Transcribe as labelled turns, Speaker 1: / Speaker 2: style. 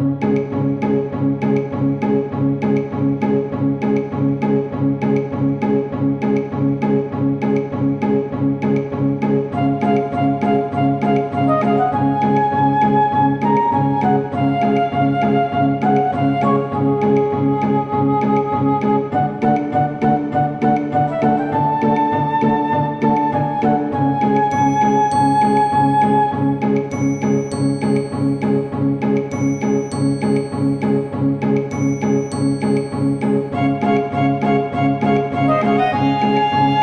Speaker 1: Thank you. Música